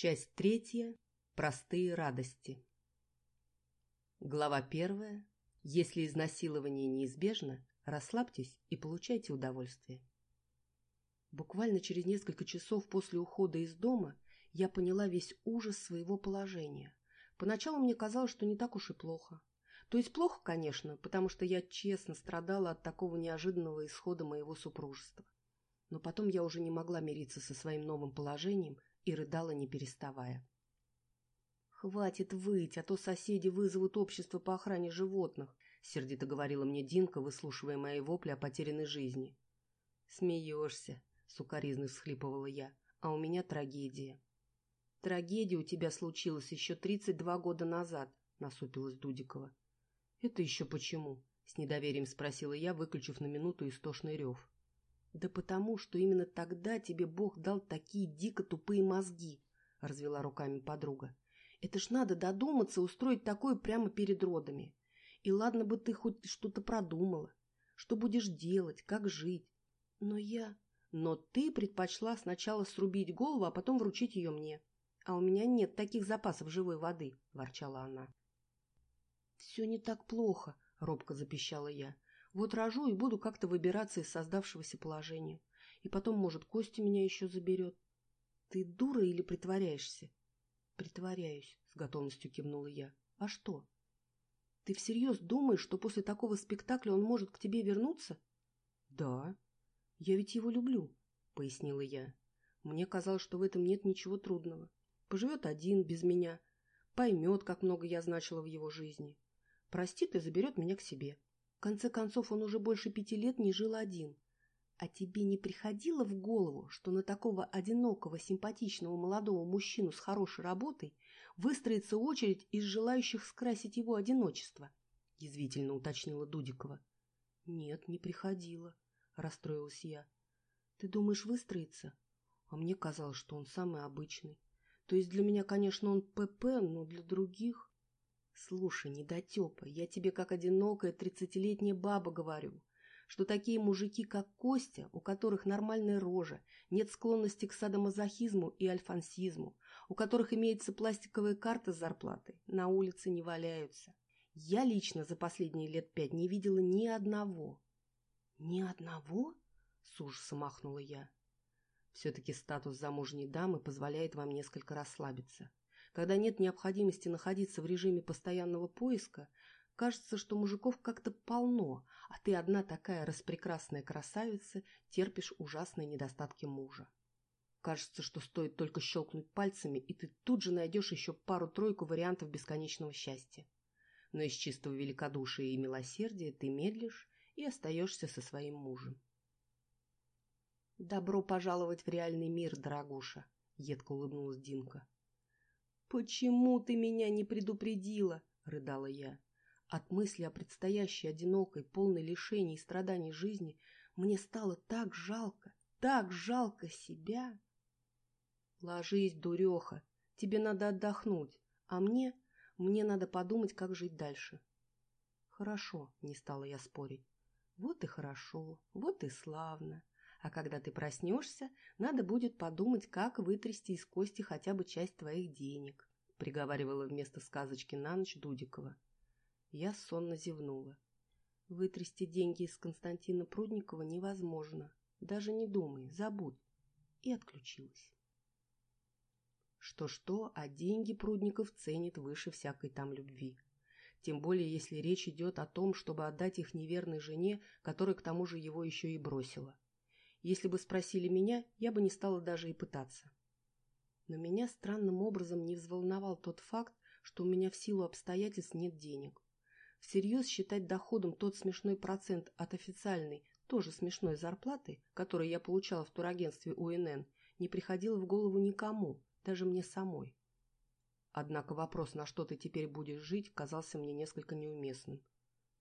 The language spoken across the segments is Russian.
Часть третья. Простые радости. Глава первая. Если изнасилование неизбежно, расслабьтесь и получайте удовольствие. Буквально через несколько часов после ухода из дома я поняла весь ужас своего положения. Поначалу мне казалось, что не так уж и плохо. То есть плохо, конечно, потому что я честно страдала от такого неожиданного исхода моего супружества. Но потом я уже не могла мириться со своим новым положением и рыдала, не переставая. «Хватит выть, а то соседи вызовут общество по охране животных», — сердито говорила мне Динка, выслушивая мои вопли о потерянной жизни. «Смеешься», — сукоризно всхлипывала я, — «а у меня трагедия». «Трагедия у тебя случилась еще тридцать два года назад», — насупилась Дудикова. «Это еще почему?» — с недоверием спросила я, выключив на минуту истошный рев. «Да потому, что именно тогда тебе Бог дал такие дико тупые мозги», — развела руками подруга. «Это ж надо додуматься устроить такое прямо перед родами. И ладно бы ты хоть что-то продумала. Что будешь делать, как жить. Но я... Но ты предпочла сначала срубить голову, а потом вручить ее мне. А у меня нет таких запасов живой воды», — ворчала она. «Все не так плохо», — робко запищала я. Вот рожу и буду как-то выбираться из создавшегося положения. И потом, может, Костя меня еще заберет. Ты дура или притворяешься? Притворяюсь, с готовностью кивнула я. А что? Ты всерьез думаешь, что после такого спектакля он может к тебе вернуться? Да. Я ведь его люблю, пояснила я. Мне казалось, что в этом нет ничего трудного. Поживет один, без меня. Поймет, как много я значила в его жизни. Простит и заберет меня к себе. В конце концов, он уже больше пяти лет не жил один. А тебе не приходило в голову, что на такого одинокого, симпатичного молодого мужчину с хорошей работой выстроится очередь из желающих скрасить его одиночество? — язвительно уточнила Дудикова. — Нет, не приходило, — расстроилась я. — Ты думаешь, выстроится? А мне казалось, что он самый обычный. То есть для меня, конечно, он ПП, но для других... Слушай, недотепа, я тебе как одинокая тридцатилетняя баба говорю, что такие мужики, как Костя, у которых нормальная рожа, нет склонности к садомазохизму и альфансизму, у которых имеется пластиковая карта с зарплатой, на улице не валяются. Я лично за последние лет пять не видела ни одного. Ни одного? С ужасом махнула я. Все-таки статус замужней дамы позволяет вам несколько расслабиться. Когда нет необходимости находиться в режиме постоянного поиска, кажется, что мужиков как-то полно, а ты одна такая распрекрасная красавица, терпишь ужасные недостатки мужа. Кажется, что стоит только щелкнуть пальцами, и ты тут же найдешь еще пару-тройку вариантов бесконечного счастья. Но из чистого великодушия и милосердия ты медлишь и остаешься со своим мужем. «Добро пожаловать в реальный мир, дорогуша!» — едко улыбнулась Динка. «Почему ты меня не предупредила?» — рыдала я. От мысли о предстоящей одинокой, полной лишений и страданий жизни мне стало так жалко, так жалко себя. «Ложись, дуреха, тебе надо отдохнуть, а мне, мне надо подумать, как жить дальше». «Хорошо», — не стала я спорить. «Вот и хорошо, вот и славно. А когда ты проснешься, надо будет подумать, как вытрясти из кости хотя бы часть твоих денег», — приговаривала вместо сказочки на ночь Дудикова. Я сонно зевнула. «Вытрясти деньги из Константина Прудникова невозможно. Даже не думай, забудь». И отключилась. Что-что, а деньги Прудников ценит выше всякой там любви. Тем более, если речь идет о том, чтобы отдать их неверной жене, которая к тому же его еще и бросила. Если бы спросили меня, я бы не стала даже и пытаться. Но меня странным образом не взволновал тот факт, что у меня в силу обстоятельств нет денег. Всерьез считать доходом тот смешной процент от официальной, тоже смешной зарплаты, которую я получала в турагентстве УНН, не приходило в голову никому, даже мне самой. Однако вопрос, на что ты теперь будешь жить, казался мне несколько неуместным.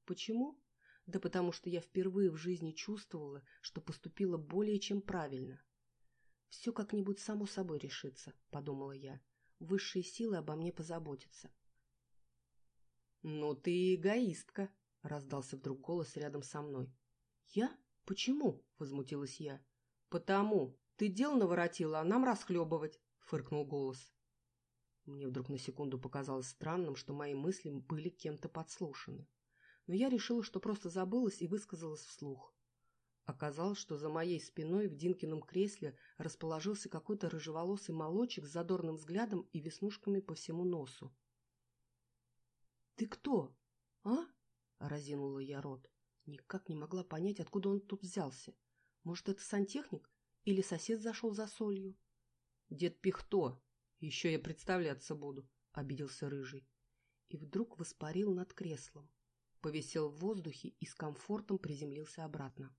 Почему? Да потому что я впервые в жизни чувствовала, что поступила более чем правильно. «Все как-нибудь само собой решится», — подумала я. «Высшие силы обо мне позаботятся». «Ну ты эгоистка», — раздался вдруг голос рядом со мной. «Я? Почему?» — возмутилась я. «Потому. Ты дел наворотила, а нам расхлебывать», — фыркнул голос. Мне вдруг на секунду показалось странным, что мои мысли были кем-то подслушаны. Но я решила, что просто забылась и высказалась вслух. Оказалось, что за моей спиной в Динкином кресле расположился какой-то рыжеволосый молочек с задорным взглядом и веснушками по всему носу. «Ты кто? А?» — разинула я рот. Никак не могла понять, откуда он тут взялся. Может, это сантехник? Или сосед зашел за солью? «Дед Пихто! Еще я представляться буду!» — обиделся Рыжий. И вдруг воспарил над креслом. Повисел в воздухе и с комфортом приземлился обратно.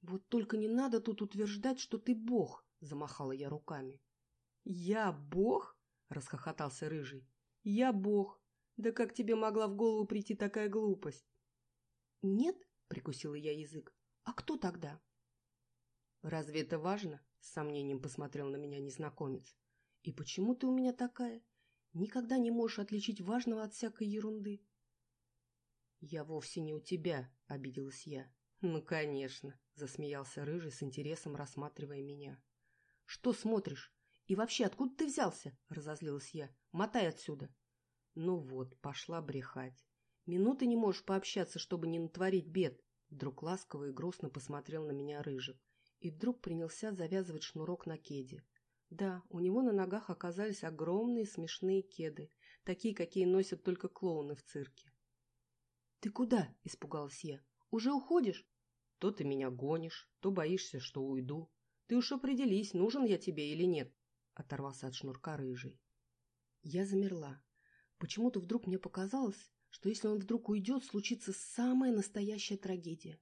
«Вот только не надо тут утверждать, что ты бог!» — замахала я руками. «Я бог?» — расхохотался Рыжий. «Я бог! Да как тебе могла в голову прийти такая глупость? Нет, прикусила я язык. А кто тогда? Разве это важно? С сомнением посмотрел на меня незнакомец. И почему ты у меня такая? Никогда не можешь отличить важного от всякой ерунды. Я вовсе не у тебя, обиделась я. Ну, конечно, засмеялся рыжий с интересом рассматривая меня. Что смотришь? И вообще, откуда ты взялся? разозлилась я. Мотай отсюда. Ну вот, пошла брехать. Минуты не можешь пообщаться, чтобы не натворить бед. Вдруг ласково и грустно посмотрел на меня Рыжик. И вдруг принялся завязывать шнурок на кеде. Да, у него на ногах оказались огромные смешные кеды, такие, какие носят только клоуны в цирке. «Ты куда?» – испугалась я. «Уже уходишь?» «То ты меня гонишь, то боишься, что уйду. Ты уж определись, нужен я тебе или нет», – оторвался от шнурка рыжий. Я замерла, Почему-то вдруг мне показалось, что если он вдруг уйдет, случится самая настоящая трагедия.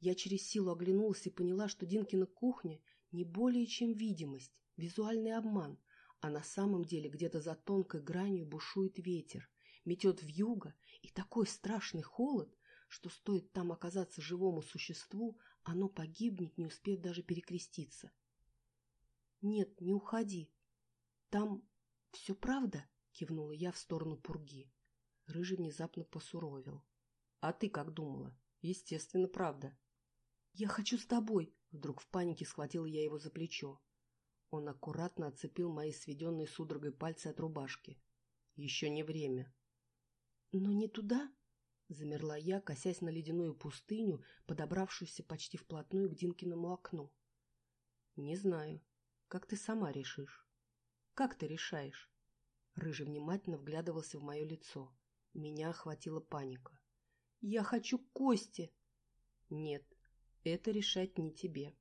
Я через силу оглянулась и поняла, что Динкина кухня не более чем видимость, визуальный обман, а на самом деле где-то за тонкой гранью бушует ветер, метет в юго и такой страшный холод, что стоит там оказаться живому существу, оно погибнет, не успев даже перекреститься. Нет, не уходи. Там все правда? кивнула я в сторону пурги. Рыжий внезапно посуровил. А ты как думала? Естественно, правда. Я хочу с тобой, вдруг в панике схватила я его за плечо. Он аккуратно отцепил мои сведенные судорогой пальцы от рубашки. Еще не время. Но не туда? Замерла я, косясь на ледяную пустыню, подобравшуюся почти вплотную к Динкиному окну. Не знаю. Как ты сама решишь? Как ты решаешь? Рыжий внимательно вглядывался в мое лицо. Меня охватила паника. «Я хочу кости!» «Нет, это решать не тебе.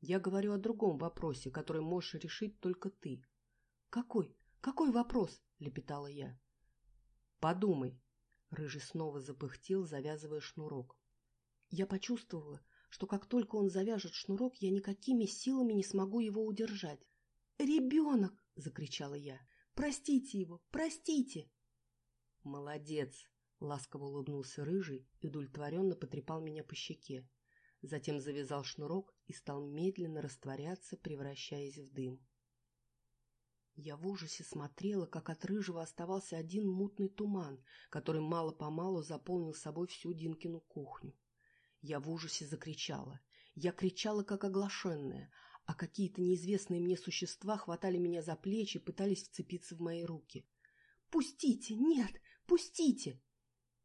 Я говорю о другом вопросе, который можешь решить только ты». «Какой? Какой вопрос?» — лепетала я. «Подумай». Рыжий снова запыхтел, завязывая шнурок. Я почувствовала, что как только он завяжет шнурок, я никакими силами не смогу его удержать. «Ребенок!» — закричала я. Простите его, простите!» «Молодец!» — ласково улыбнулся рыжий и удовлетворенно потрепал меня по щеке. Затем завязал шнурок и стал медленно растворяться, превращаясь в дым. Я в ужасе смотрела, как от рыжего оставался один мутный туман, который мало-помалу заполнил собой всю Динкину кухню. Я в ужасе закричала. Я кричала, как оглашенная, а какие-то неизвестные мне существа хватали меня за плечи и пытались вцепиться в мои руки. «Пустите! Нет! Пустите!»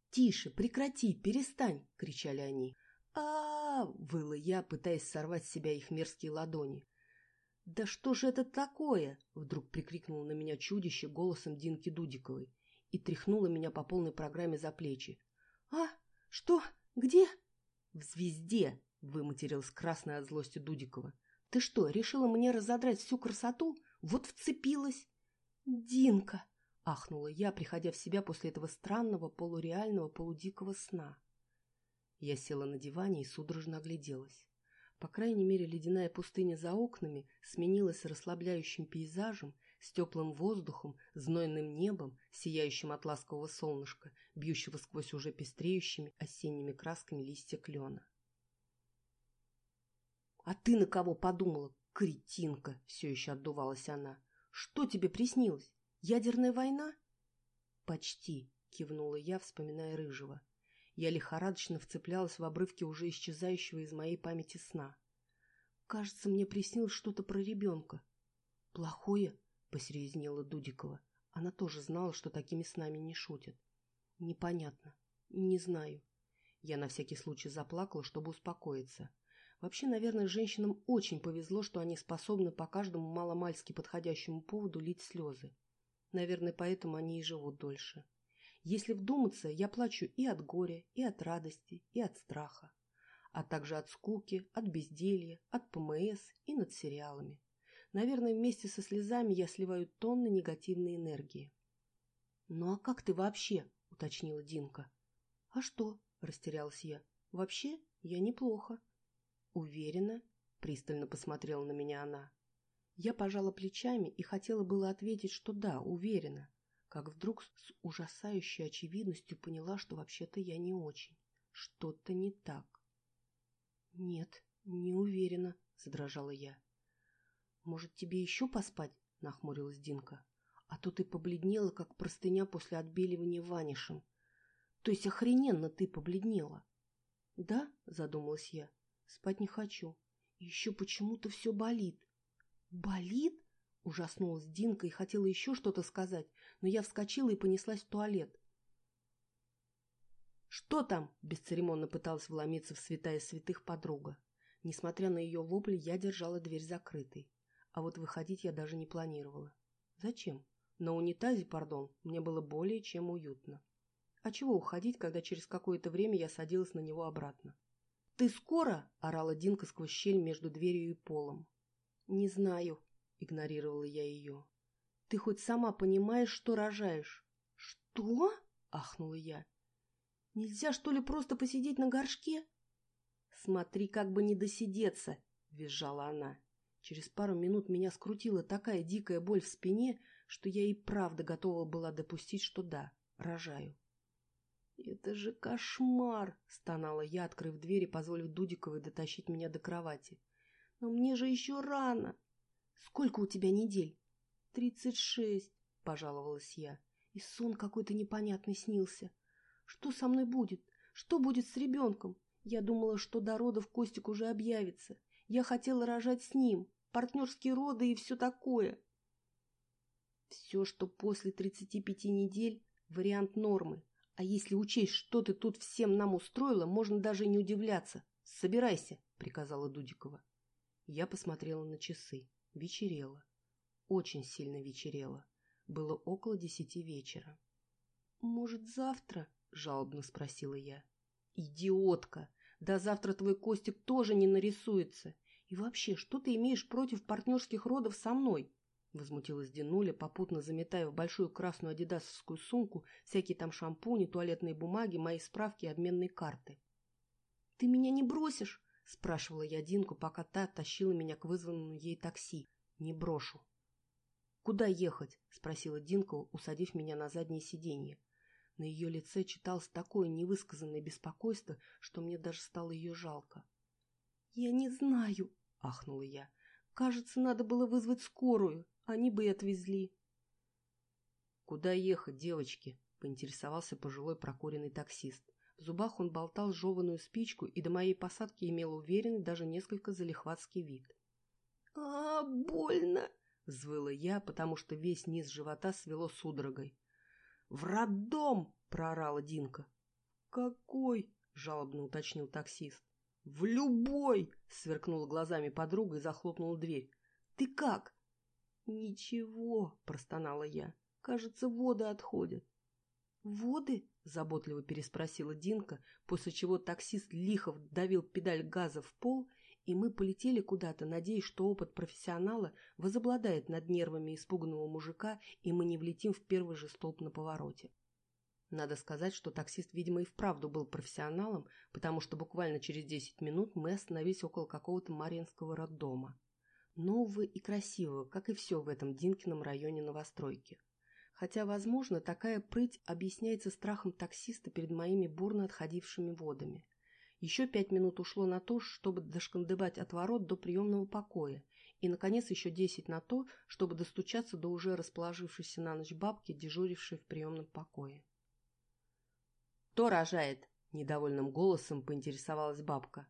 «Тише! Прекрати! Перестань!» — кричали они. а, выла я, пытаясь сорвать с себя их мерзкие ладони. «Да что же это такое?» — вдруг прикрикнуло на меня чудище голосом Динки Дудиковой и тряхнуло меня по полной программе за плечи. «А? Что? Где?» «В звезде!» — выматерилась красная от злости Дудикова. Ты что, решила мне разодрать всю красоту? Вот вцепилась. Динка! Ахнула я, приходя в себя после этого странного, полуреального, полудикого сна. Я села на диване и судорожно огляделась. По крайней мере, ледяная пустыня за окнами сменилась расслабляющим пейзажем, с теплым воздухом, знойным небом, сияющим от ласкового солнышка, бьющего сквозь уже пестреющими осенними красками листья клена. «А ты на кого подумала, кретинка?» — все еще отдувалась она. «Что тебе приснилось? Ядерная война?» «Почти», — кивнула я, вспоминая Рыжего. Я лихорадочно вцеплялась в обрывки уже исчезающего из моей памяти сна. «Кажется, мне приснилось что-то про ребенка». «Плохое?» — посерьезнела Дудикова. Она тоже знала, что такими с нами не шутят. Непонятно. Не знаю. Я на всякий случай заплакала, чтобы успокоиться. Вообще, наверное, женщинам очень повезло, что они способны по каждому маломальски подходящему поводу лить слезы. Наверное, поэтому они и живут дольше. Если вдуматься, я плачу и от горя, и от радости, и от страха, а также от скуки, от безделья, от ПМС и над сериалами. Наверное, вместе со слезами я сливаю тонны негативной энергии. «Ну а как ты вообще?» — уточнила Динка. «А что?» — растерялась я. «Вообще я неплохо». «Уверена?» — пристально посмотрела на меня она. Я пожала плечами и хотела было ответить, что да, уверена, как вдруг с ужасающей очевидностью поняла, что вообще-то я не очень. Что-то не так. «Нет, не уверена», — задрожала я. «Может, тебе еще поспать?» — нахмурилась Динка. «А то ты побледнела, как простыня после отбеливания ванишем. То есть охрененно ты побледнела». «Да?» — задумалась я. «Спать не хочу. еще почему-то все болит». «Болит?» — ужаснулась Динка и хотела еще что-то сказать, но я вскочила и понеслась в туалет. «Что там?» – бесцеремонно пыталась вломиться в святая святых подруга. Несмотря на ее вопли, я держала дверь закрытой. А вот выходить я даже не планировала. Зачем? На унитазе, пардон, мне было более чем уютно. А чего уходить, когда через какое-то время я садилась на него обратно? «Ты скоро?» – орала Динка сквозь щель между дверью и полом. «Не знаю», – игнорировала я ее. «Ты хоть сама понимаешь, что рожаешь?» «Что?» – ахнула я. «Нельзя, что ли, просто посидеть на горшке?» «Смотри, как бы не досидеться!» – визжала она. Через пару минут меня скрутила такая дикая боль в спине, что я и правда готова была допустить, что да, рожаю. «Это же кошмар!» — стонала я, открыв дверь и позволив Дудиковой дотащить меня до кровати. «Но мне же еще рано!» «Сколько у тебя недель?» «Тридцать шесть», — пожаловалась я. И сон какой-то непонятный снился. «Что со мной будет? Что будет с ребенком? Я думала, что до родов Костик уже объявится. Я хотела рожать с ним партнерские роды и все такое. Все, что после 35 недель – вариант нормы. А если учесть, что ты тут всем нам устроила, можно даже не удивляться. Собирайся, приказала Дудикова. Я посмотрела на часы. Вечерело. Очень сильно вечерело. Было около десяти вечера. «Может, завтра?» – жалобно спросила я. «Идиотка! Да завтра твой Костик тоже не нарисуется. И вообще, что ты имеешь против партнерских родов со мной? Возмутилась Динуля, попутно заметая в большую красную адидасовскую сумку всякие там шампуни, туалетные бумаги, мои справки и обменные карты. «Ты меня не бросишь?» – спрашивала я Динку, пока та тащила меня к вызванному ей такси. «Не брошу». «Куда ехать?» – спросила Динка, усадив меня на заднее сиденье. На ее лице читалось такое невысказанное беспокойство, что мне даже стало ее жалко. «Я не знаю», — ахнула я. «Кажется, надо было вызвать скорую. Они бы и отвезли». «Куда ехать, девочки?» — поинтересовался пожилой прокуренный таксист. В зубах он болтал жеванную спичку и до моей посадки имел уверенный, даже несколько залихватский вид. «А, больно!» — взвыла я, потому что весь низ живота свело судорогой. «В роддом!» — проорала Динка. «Какой?» — жалобно уточнил таксист. «В любой!» — сверкнула глазами подруга и захлопнула дверь. «Ты как?» «Ничего», — простонала я. «Кажется, воды отходят». «Воды?» — заботливо переспросила Динка, после чего таксист лихо вдавил педаль газа в пол, и мы полетели куда-то, надеясь, что опыт профессионала возобладает над нервами испуганного мужика, и мы не влетим в первый же столб на повороте. Надо сказать, что таксист, видимо, и вправду был профессионалом, потому что буквально через 10 минут мы остановились около какого-то Маринского роддома. Нового и красивого, как и все в этом Динкином районе новостройки. Хотя, возможно, такая прыть объясняется страхом таксиста перед моими бурно отходившими водами. Еще пять минут ушло на то, чтобы дошкандыбать от ворот до приемного покоя, и, наконец, еще десять на то, чтобы достучаться до уже расположившейся на ночь бабки, дежурившей в приемном покое. «Кто рожает?» – недовольным голосом поинтересовалась бабка.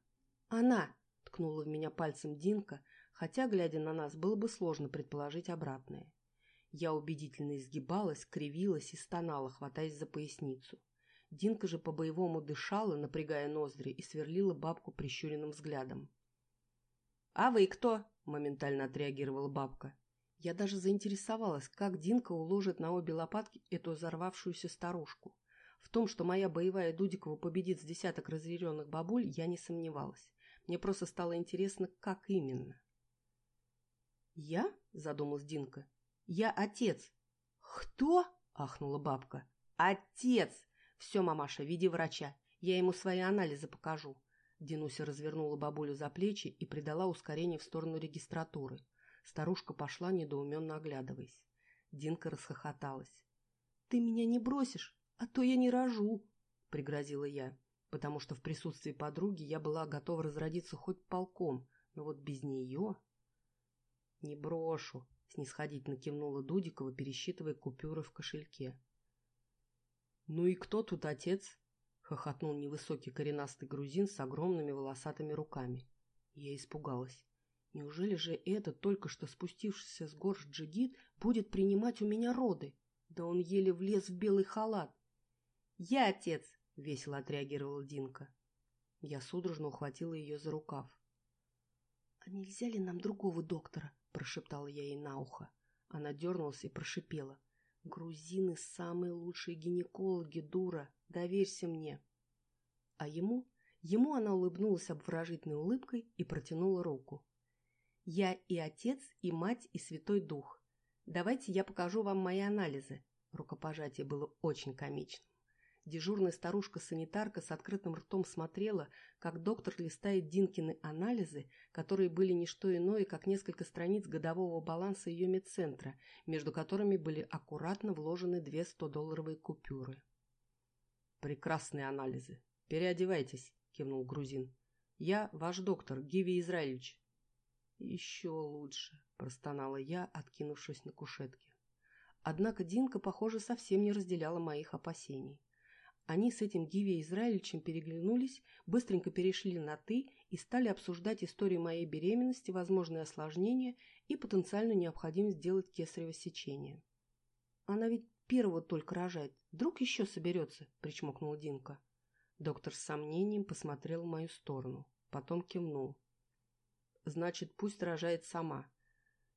«Она!» – ткнула в меня пальцем Динка, хотя, глядя на нас, было бы сложно предположить обратное. Я убедительно изгибалась, кривилась и стонала, хватаясь за поясницу. Динка же по-боевому дышала, напрягая ноздри, и сверлила бабку прищуренным взглядом. «А вы кто?» – моментально отреагировала бабка. Я даже заинтересовалась, как Динка уложит на обе лопатки эту взорвавшуюся старушку. В том, что моя боевая Дудикова победит с десяток разъяренных бабуль, я не сомневалась. Мне просто стало интересно, как именно. «Я?» – задумалась Динка. Я отец. Кто? Ахнула бабка. Отец! Все, мамаша, веди врача. Я ему свои анализы покажу. Динуся развернула бабулю за плечи и придала ускорение в сторону регистратуры. Старушка пошла, недоуменно оглядываясь. Динка расхохоталась. — Ты меня не бросишь, а то я не рожу, — пригрозила я, потому что в присутствии подруги я была готова разродиться хоть полком, но вот без нее... — Не брошу, снисходительно кивнула Дудикова, пересчитывая купюры в кошельке. «Ну и кто тут отец?» — хохотнул невысокий коренастый грузин с огромными волосатыми руками. Я испугалась. Неужели же этот, только что спустившийся с гор джигит, будет принимать у меня роды? Да он еле влез в белый халат. «Я отец!» — весело отреагировала Динка. Я судорожно ухватила ее за рукав. «А нельзя ли нам другого доктора?» Прошептала я ей на ухо. Она дернулась и прошипела. «Грузины – самые лучшие гинекологи, дура! Доверься мне!» А ему? Ему она улыбнулась обворожительной улыбкой и протянула руку. «Я и отец, и мать, и святой дух. Давайте я покажу вам мои анализы». Рукопожатие было очень комичным. Дежурная старушка-санитарка с открытым ртом смотрела, как доктор листает Динкины анализы, которые были не что иное, как несколько страниц годового баланса ее медцентра, между которыми были аккуратно вложены две 100-долларовые купюры. «Прекрасные анализы. Переодевайтесь», — кивнул грузин. «Я ваш доктор, Гиви Израильевич». «Еще лучше», — простонала я, откинувшись на кушетке. Однако Динка, похоже, совсем не разделяла моих опасений. Они с этим Гиви Израильевичем переглянулись, быстренько перешли на «ты» и стали обсуждать историю моей беременности, возможные осложнения и потенциальную необходимость сделать кесарево сечение. «Она ведь первого только рожает. Вдруг еще соберется?» – причмокнула Динка. Доктор с сомнением посмотрел в мою сторону, потом кивнул. «Значит, пусть рожает сама.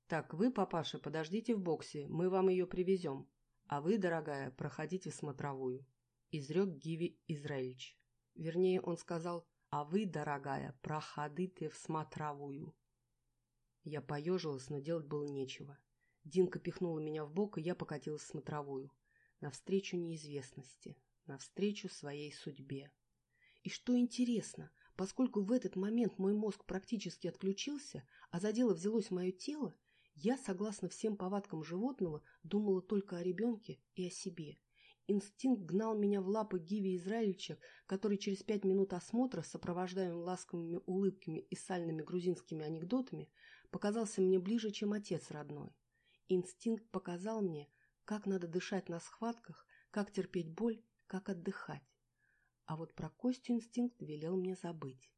Так, вы, папаша, подождите в боксе, мы вам ее привезем. А вы, дорогая, проходите в смотровую» изрек Гиви Израильевич. Вернее, он сказал, а вы, дорогая, проходите в смотровую. Я поежилась, но делать было нечего. Динка пихнула меня в бок, и я покатилась в смотровую. Навстречу неизвестности, навстречу своей судьбе. И что интересно, поскольку в этот момент мой мозг практически отключился, а за дело взялось мое тело, я, согласно всем повадкам животного, думала только о ребенке и о себе. Инстинкт гнал меня в лапы Гиви Израильевича, который через пять минут осмотра, сопровождаемым ласковыми улыбками и сальными грузинскими анекдотами, показался мне ближе, чем отец родной. Инстинкт показал мне, как надо дышать на схватках, как терпеть боль, как отдыхать. А вот про Костю инстинкт велел мне забыть.